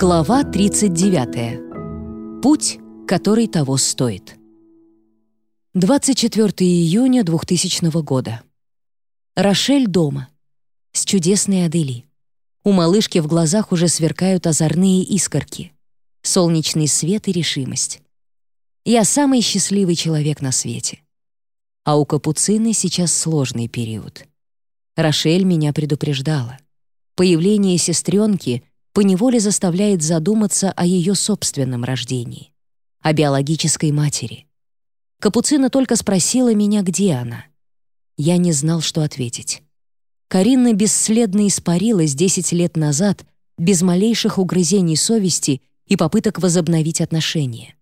Глава 39. Путь, который того стоит. 24 июня 2000 года. Рошель дома. С чудесной Адели. У малышки в глазах уже сверкают озорные искорки. Солнечный свет и решимость. Я самый счастливый человек на свете. А у Капуцины сейчас сложный период. Рошель меня предупреждала. Появление сестренки поневоле заставляет задуматься о ее собственном рождении, о биологической матери. Капуцина только спросила меня, где она. Я не знал, что ответить. Каринна бесследно испарилась 10 лет назад без малейших угрызений совести и попыток возобновить отношения.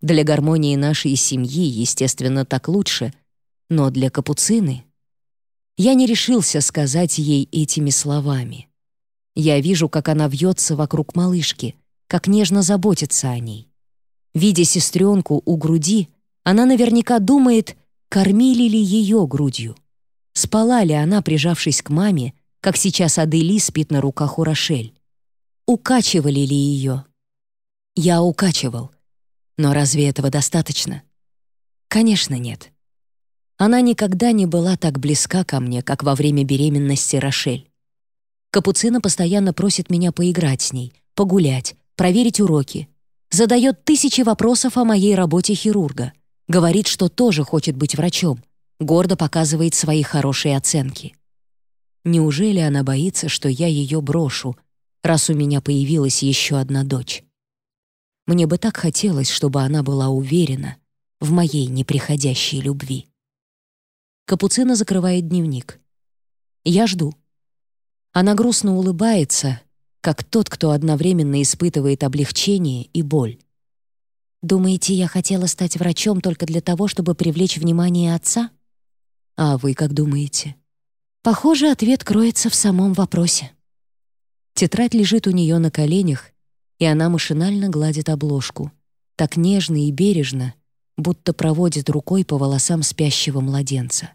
Для гармонии нашей семьи, естественно, так лучше, но для Капуцины я не решился сказать ей этими словами. Я вижу, как она вьется вокруг малышки, как нежно заботится о ней. Видя сестренку у груди, она наверняка думает, кормили ли ее грудью. Спала ли она, прижавшись к маме, как сейчас Адели спит на руках у Рошель? Укачивали ли ее? Я укачивал. Но разве этого достаточно? Конечно, нет. Она никогда не была так близка ко мне, как во время беременности Рошель. Капуцина постоянно просит меня поиграть с ней, погулять, проверить уроки. Задает тысячи вопросов о моей работе хирурга. Говорит, что тоже хочет быть врачом. Гордо показывает свои хорошие оценки. Неужели она боится, что я ее брошу, раз у меня появилась еще одна дочь? Мне бы так хотелось, чтобы она была уверена в моей неприходящей любви. Капуцина закрывает дневник. Я жду. Она грустно улыбается, как тот, кто одновременно испытывает облегчение и боль. «Думаете, я хотела стать врачом только для того, чтобы привлечь внимание отца?» «А вы как думаете?» Похоже, ответ кроется в самом вопросе. Тетрадь лежит у нее на коленях, и она машинально гладит обложку. Так нежно и бережно, будто проводит рукой по волосам спящего младенца.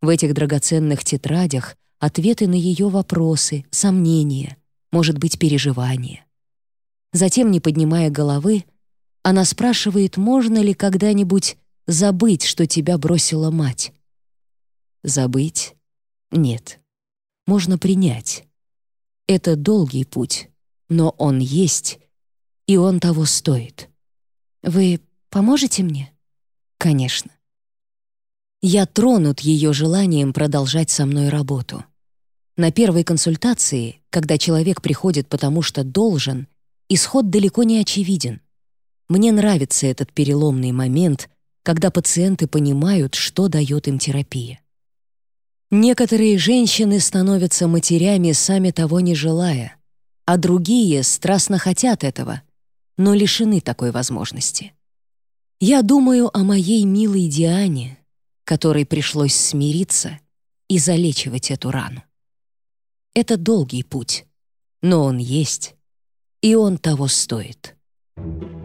В этих драгоценных тетрадях ответы на ее вопросы, сомнения, может быть, переживания. Затем, не поднимая головы, она спрашивает, можно ли когда-нибудь забыть, что тебя бросила мать. Забыть? Нет. Можно принять. Это долгий путь, но он есть, и он того стоит. Вы поможете мне? Конечно. Я тронут ее желанием продолжать со мной работу. На первой консультации, когда человек приходит потому что должен, исход далеко не очевиден. Мне нравится этот переломный момент, когда пациенты понимают, что дает им терапия. Некоторые женщины становятся матерями, сами того не желая, а другие страстно хотят этого, но лишены такой возможности. Я думаю о моей милой Диане, которой пришлось смириться и залечивать эту рану. Это долгий путь, но он есть, и он того стоит. Thank you.